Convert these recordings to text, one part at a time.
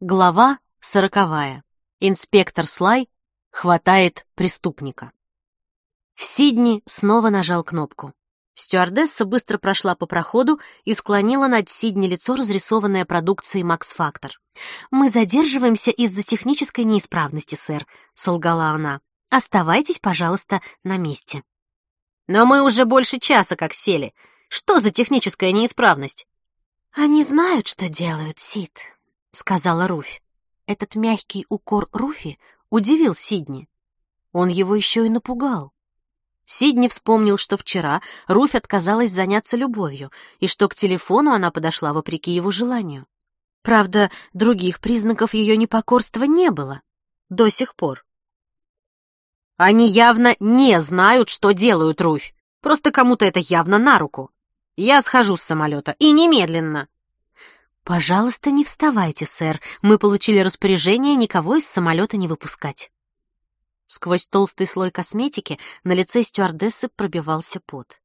Глава сороковая. Инспектор Слай хватает преступника. Сидни снова нажал кнопку. Стюардесса быстро прошла по проходу и склонила над Сидни лицо, разрисованное продукцией Макс Фактор. «Мы задерживаемся из-за технической неисправности, сэр», — солгала она. «Оставайтесь, пожалуйста, на месте». «Но мы уже больше часа как сели. Что за техническая неисправность?» «Они знают, что делают, Сид», сказала Руфь. Этот мягкий укор Руфи удивил Сидни. Он его еще и напугал. Сидни вспомнил, что вчера Руфь отказалась заняться любовью и что к телефону она подошла вопреки его желанию. Правда, других признаков ее непокорства не было. До сих пор. Они явно не знают, что делают, Руфь. Просто кому-то это явно на руку. Я схожу с самолета, и немедленно. «Пожалуйста, не вставайте, сэр. Мы получили распоряжение никого из самолета не выпускать». Сквозь толстый слой косметики на лице стюардессы пробивался пот.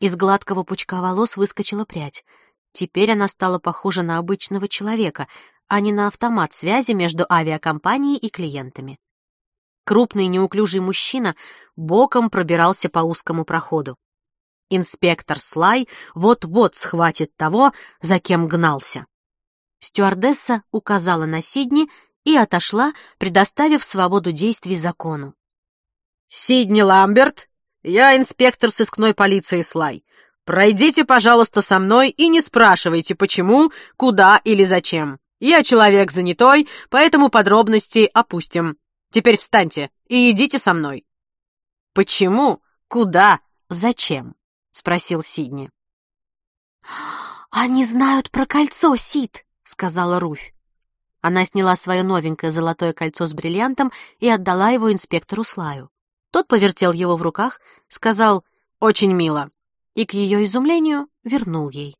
Из гладкого пучка волос выскочила прядь. Теперь она стала похожа на обычного человека, а не на автомат связи между авиакомпанией и клиентами. Крупный неуклюжий мужчина боком пробирался по узкому проходу. Инспектор Слай вот-вот схватит того, за кем гнался. Стюардесса указала на Сидни и отошла, предоставив свободу действий закону. «Сидни Ламберт, я инспектор сыскной полиции Слай. Пройдите, пожалуйста, со мной и не спрашивайте, почему, куда или зачем. Я человек занятой, поэтому подробности опустим. Теперь встаньте и идите со мной». «Почему, куда, зачем?» — спросил Сидни. «Они знают про кольцо, Сид!» Сказала Руфь. Она сняла свое новенькое золотое кольцо с бриллиантом и отдала его инспектору Слаю. Тот повертел его в руках, сказал «очень мило» и, к ее изумлению, вернул ей.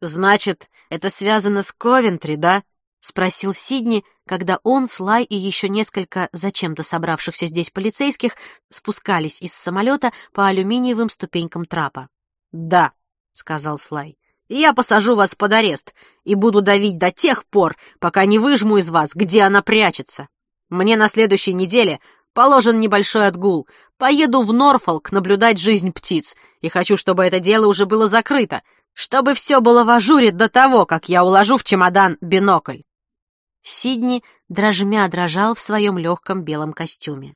«Значит, это связано с Ковентри, да?» — спросил Сидни, когда он, Слай и еще несколько зачем-то собравшихся здесь полицейских спускались из самолета по алюминиевым ступенькам трапа. «Да», — сказал Слай я посажу вас под арест и буду давить до тех пор, пока не выжму из вас, где она прячется. Мне на следующей неделе положен небольшой отгул. Поеду в Норфолк наблюдать жизнь птиц, и хочу, чтобы это дело уже было закрыто, чтобы все было в ажуре до того, как я уложу в чемодан бинокль. Сидни дрожмя дрожал в своем легком белом костюме.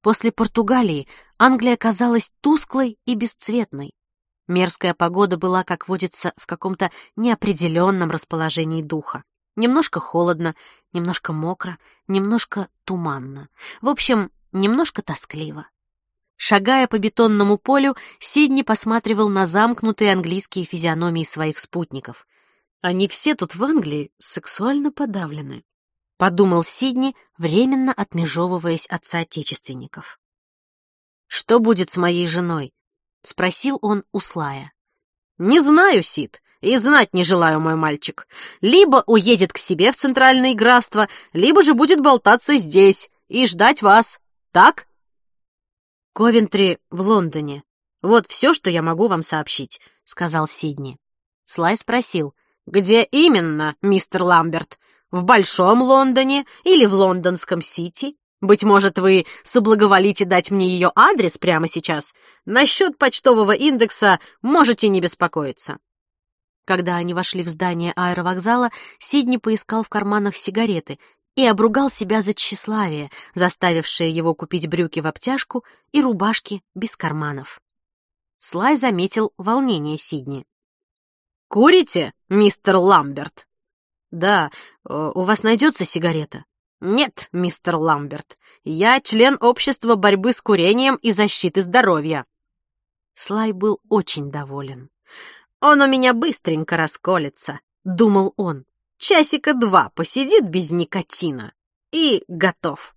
После Португалии Англия казалась тусклой и бесцветной. Мерзкая погода была, как водится, в каком-то неопределенном расположении духа. Немножко холодно, немножко мокро, немножко туманно. В общем, немножко тоскливо. Шагая по бетонному полю, Сидни посматривал на замкнутые английские физиономии своих спутников. «Они все тут в Англии сексуально подавлены», — подумал Сидни, временно отмежевываясь от соотечественников. «Что будет с моей женой? — спросил он у Слая. «Не знаю, Сид, и знать не желаю, мой мальчик. Либо уедет к себе в центральное графство, либо же будет болтаться здесь и ждать вас. Так?» «Ковентри в Лондоне. Вот все, что я могу вам сообщить», — сказал Сидни. Слай спросил. «Где именно, мистер Ламберт? В Большом Лондоне или в Лондонском Сити?» Быть может, вы соблаговолите дать мне ее адрес прямо сейчас? Насчет почтового индекса можете не беспокоиться». Когда они вошли в здание аэровокзала, Сидни поискал в карманах сигареты и обругал себя за тщеславие, заставившее его купить брюки в обтяжку и рубашки без карманов. Слай заметил волнение Сидни. «Курите, мистер Ламберт?» «Да, э, у вас найдется сигарета?» «Нет, мистер Ламберт, я член общества борьбы с курением и защиты здоровья». Слай был очень доволен. «Он у меня быстренько расколется», — думал он. «Часика два посидит без никотина и готов».